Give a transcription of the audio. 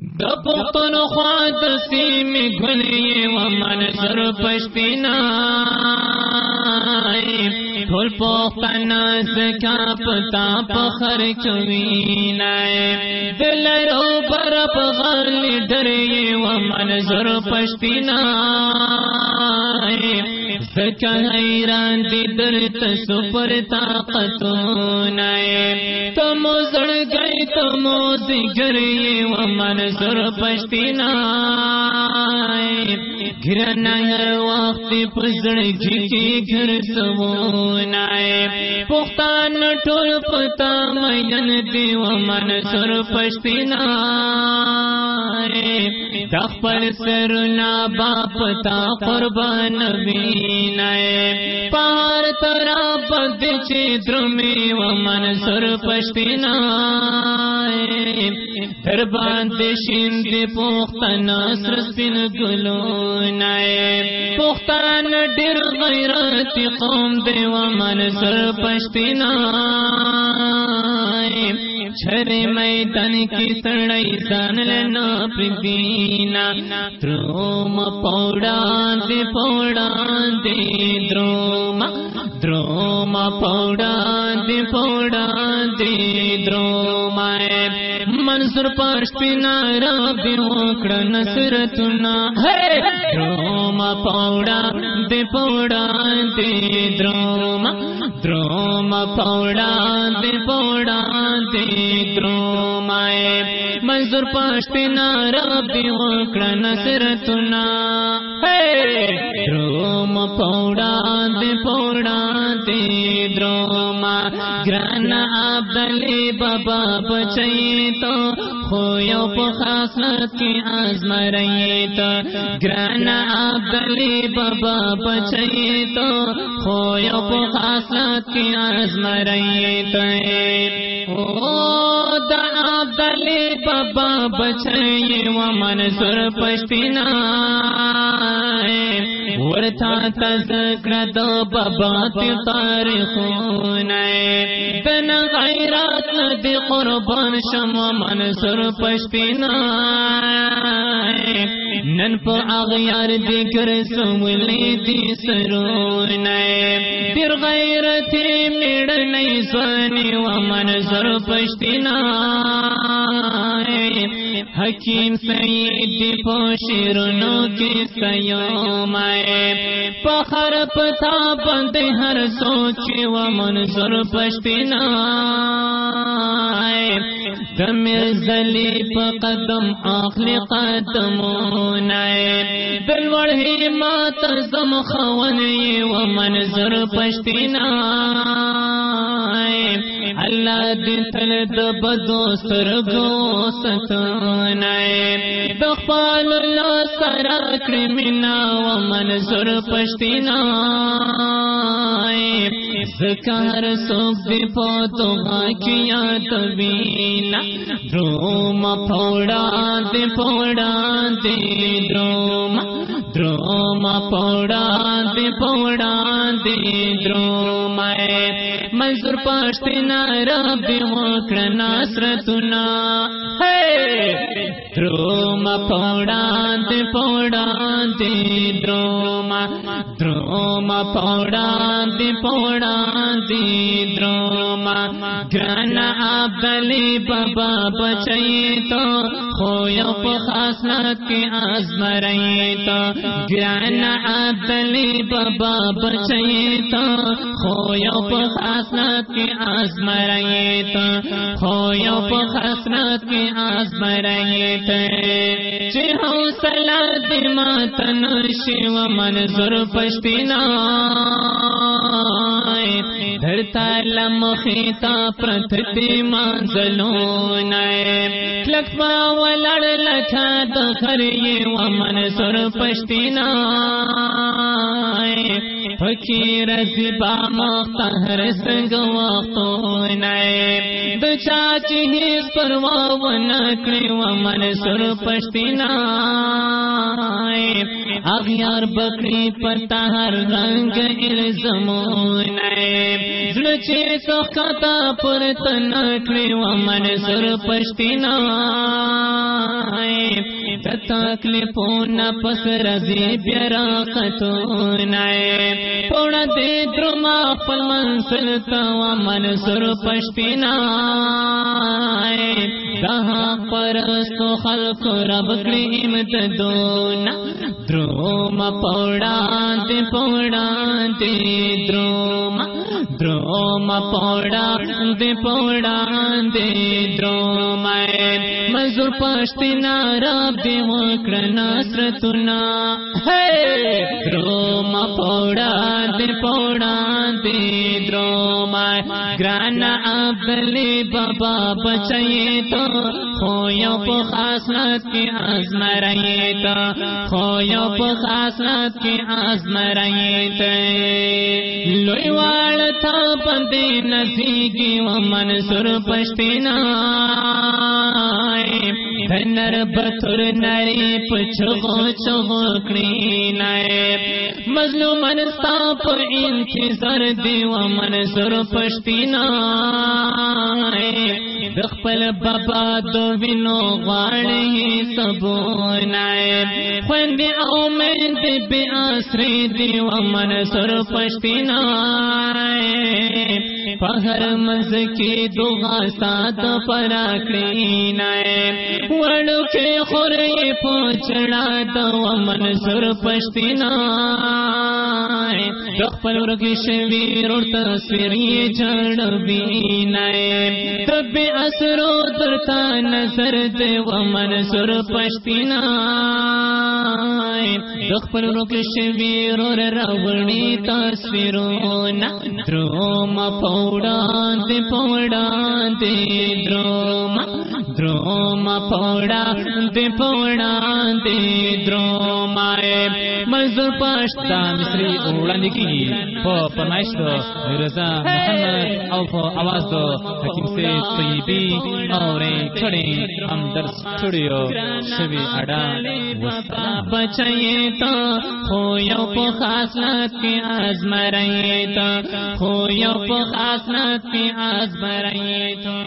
دپن خواد same گلی و منظر پشتینا ٹھول پوختنا زکا پتا پخر چوینا دل رو برپ غالی و پشتینا زکا حیران دی درت سپر طاقتونا تمو زڑ گئی تمو دیگری و منظر پشتینا گرنا ہر وقت پزڑ جی کی گھر سونا پختان ٹول پتا مین دیو من سر پشتینا دخپل سرنا باپ تا قربان نئے پار ترا پد چی میں و من سر پشتنا در باند شند پوختنا سر گلو نئے پوختان ڈر غیرت قوم دے و من سر پشتنا چھر میدان کی سڑائی سان لینا پردینا دروم پوڑان دے پوڑان دے، دروم۔ دروم پوڑان دے پوڑان دے، دروم۔ منصور پشتینا رب وکڑ نصرتنا۔ ہے! دروم پوڑا دے پوڑا دے، دروم۔ دروم پوڑا دے پوڑا منظور پاشتے پشتینا رب وکڑا نصرتنا ہے دروم پوڑا دے پوڑا دے دروم گران عبداللی بابا بچائی تو خویو پا خاصلت کی آزم رئی تو گران عبداللی بابا بچائی تو خویو پا خاصلت کی آزم رئی تو او دا عبداللی بابا بچائی و منصور پشتینا ورتا تذکر دو بابا تی تاریخون دن غیرات دی قربان شما منصور پشتینا نن پا اغیار دی گر سولی دی سرون دیر غیرتی میڑ نئی سوانی و منصور پشتینا حکیم سید دی پوشرنو کی سیوم پخر پتا بند ہر سوچ و منظر پشتینا دم زلی پا قدم آخلی قدمون دل وڑی مات زم خونی و منظر پشتینا اللہ دل تل دبدو سرگو ستانا دخپال اللہ سرا کرمنا و منظر پشتینا ذکر سوک دی پوتو کیا تبینا۔ دروم پوڑا دی پوڑا دی دروم دروم پوڑا دی پوڑا دی دروم منظور پاشتنا رب وکر ناصرتنا دروم پوڑا دی پوڑا دی دروم دروم پوڑا دی پوڑا دی دروم۔ گران عبدالی بابا بچائی تو خویو پا خاصلت کی آزم رئی تو۔ گران عبدالی بابا بچائی تو خویو پا خاصلت کی آزم تو۔ خویو پا خاصلت کی آزم رئی تو۔ چی حوصلہ دی ماتن شیو منظر پشتینا دھرتا لمخیتا پرتھتی منزلون لکھوا ولڑ لکھا دخر یہ ومن سر پشتینا فکیر زبا مختہر سنگ وقتون دو چاچی ہیس پروا ونکڑی ومن سر پشتینا اغیار بکری پتا ہر رنگ الزمون زلچے سختا پر تنکڑی ومن سر پشتینا تکلیفونه پس رزي بیا قطونه پونا دې درما منسل تا و منصور پشپینا دها پرستو خلق رب کړی امتدون دروم پوڑا دې پوڑا دې دروم دروم پوڑا دې پوڑا دې دروم مزور پشتی پشپینا رب دې وکړه نصرتنا دروم پوڑا دې پوڑا دې دروم ګران ابلی بابا بچي تو خو یو په خاصت کې ازمرای ته خو یو په خاصت کې ازمرای ته لوی واړ ته پندې نسیږي و منصور پښتینا دنر بطر نری پچھو چغو کړی نه مظلوم انستا په انتظار دی و منصور پشتینا خپل بابا دو وینو غاړې سبونا خوند او مند به اسری دی و سر پښتینا پهر مز کې دوغا سات پر کړی نه وړو کې خورې پوچړا د و منصور پښتینا خپل ورګ شوی ور تصویر یې چړ وینای تب اسرو درتا نظر دې و منصور پښتینا خپل ورګ شوی ور راوړی تصویرونه دروم پوڑان دې پوڑان دې دروم دروم پوڑا، دے پوڑا، دے دروم آئے مزدور پشتا مصری اوڑا نکی۔ پو پرمائش دو مرزا محمد، او پو آواز دو حکیم سے طیبی اور چھڑے۔ ہم درس چھڑیو، شوی اڑا وستا بچائیے تو خویو پو خاصلت کی آزم رہیے تو۔ خویو پو خاصلت کی آز مرائیے تا